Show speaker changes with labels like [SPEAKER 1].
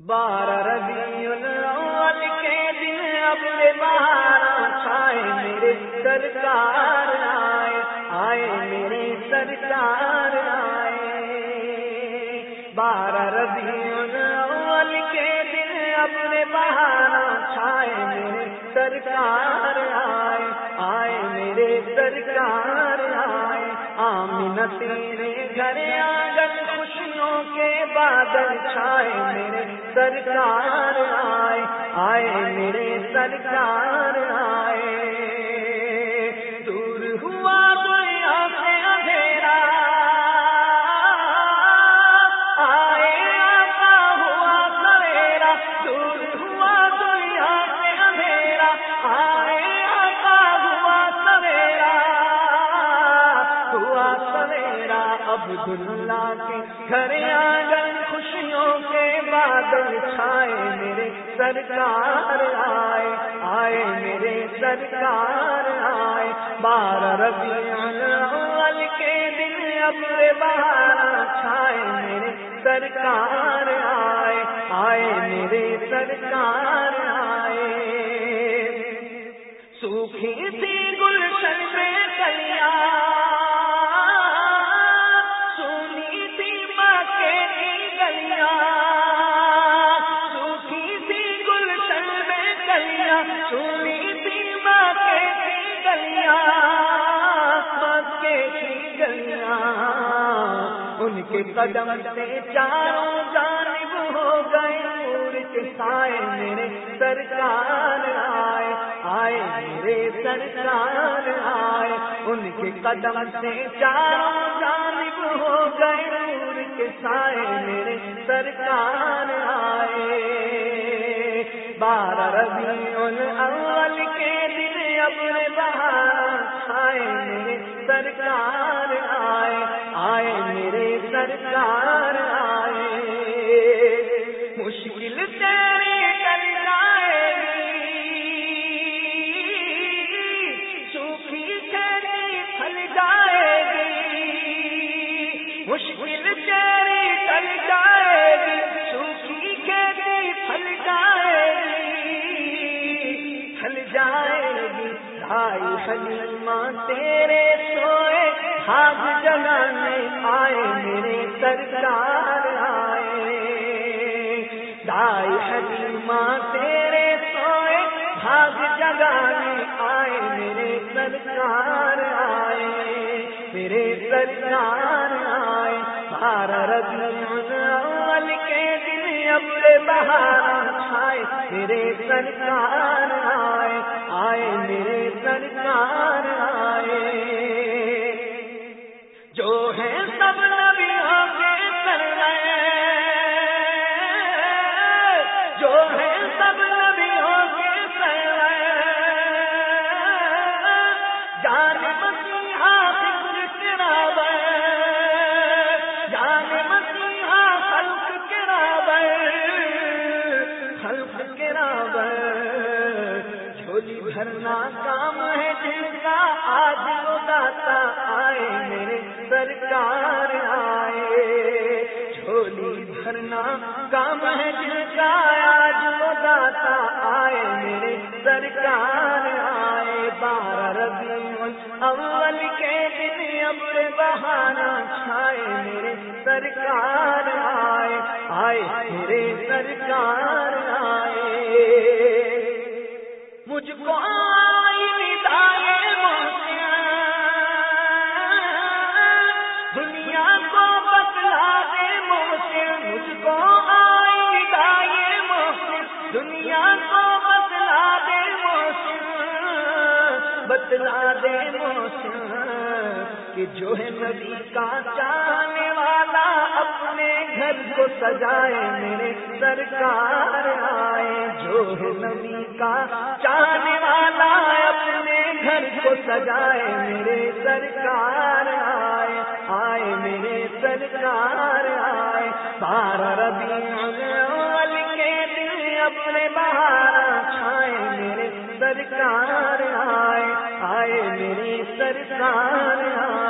[SPEAKER 1] بارہ ربیع الاول کے دن اپنے بارہ چھائے میرے سرکار آئے آئے میرے سرکار آئے۔ بارہ ربیع الاول کے دن اپنے بارہ چھائے میرے سرکار آئے آئے میرے سرکار آئے۔ آمین تیرے گھر آنگن خوشیوں کے بادل چھائے میرے سرکار آئے آئے میرے سرکار آئے۔ دور ہوا دنیا سے اندھیرا۔ آئے آقا ہوا سویرا۔ دور ہوا دنیا سے اندھیرا۔ آئے آقا ہوا سویرا۔ ہوا سویرا، عبداللہ کے گھر آنگن خوشیوں کے بادل چھائے میرے سرکار آئے آئے میرے سرکار آئے۔ بارہ ربیع کے دن اپنے بہار چھائے میرے سرکار آئے آئے میرے سرکار آئے۔ سوکھی تھی گلشن میں کلیاں کے قدم سے چاروں جانب ہو گئے، نور کے سائے میرے سرکار آئے آئے میرے سرکار آئے۔ ان کے قدم سے چاروں جانب ہو گئے، نور کے سائے میرے سرکار آئے۔ بارہ ربیع الاول کے دن اپنے بہار آئے میرے سرکار آئے میرے سرکار آئے۔ مشکل تیرے کر جائے گی سوکھی تیری پھل جائے گی مشکل تیری کر جائے گی سوکھی کھیتی پھل جائے گی پھل جائے گی بھائی حلیمہ تیرے سوئے ہاتھ جگانے آئے میرے سرکار آئے۔ دائی حلیمہ تیرے سوئے بھاگ جگانے آئے میرے سرکار آئے۔ میرے سرکار آئے۔ بارہ ربیع کے دن اپنے بہار چھائے۔ میرے سرکار جھولی بھرنا کام ہے جن کا آج وہ داتا آئے، میرے سرکار آئے۔ جھولی بھرنا کام ہے جن کا آج وہ داتا آئے، میرے سرکار آئے۔ بارہ ربیع اول کے دن ابر بہانا چھائے، میرے سرکار آئے۔ آئے میرے سرکار آئے۔ بتلا دے محسن کہ جو ہے نبی کا چاہنے والا اپنے گھر کو سجائے میرے سرکار آئے، جو ہے نبی کا چاہنے والا اپنے گھر کو سجائے میرے سرکار آئے آئے میرے سرکار آئے۔ بارہ ربیع الاول کے دن اپنے بہار چھائے میرے سرکار آئے آئے میرے سرکار آئے۔